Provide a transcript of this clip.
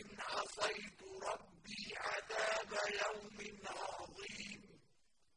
إن عصيت ربي عذاب يوم